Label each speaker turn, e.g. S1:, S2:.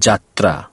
S1: যাত্রা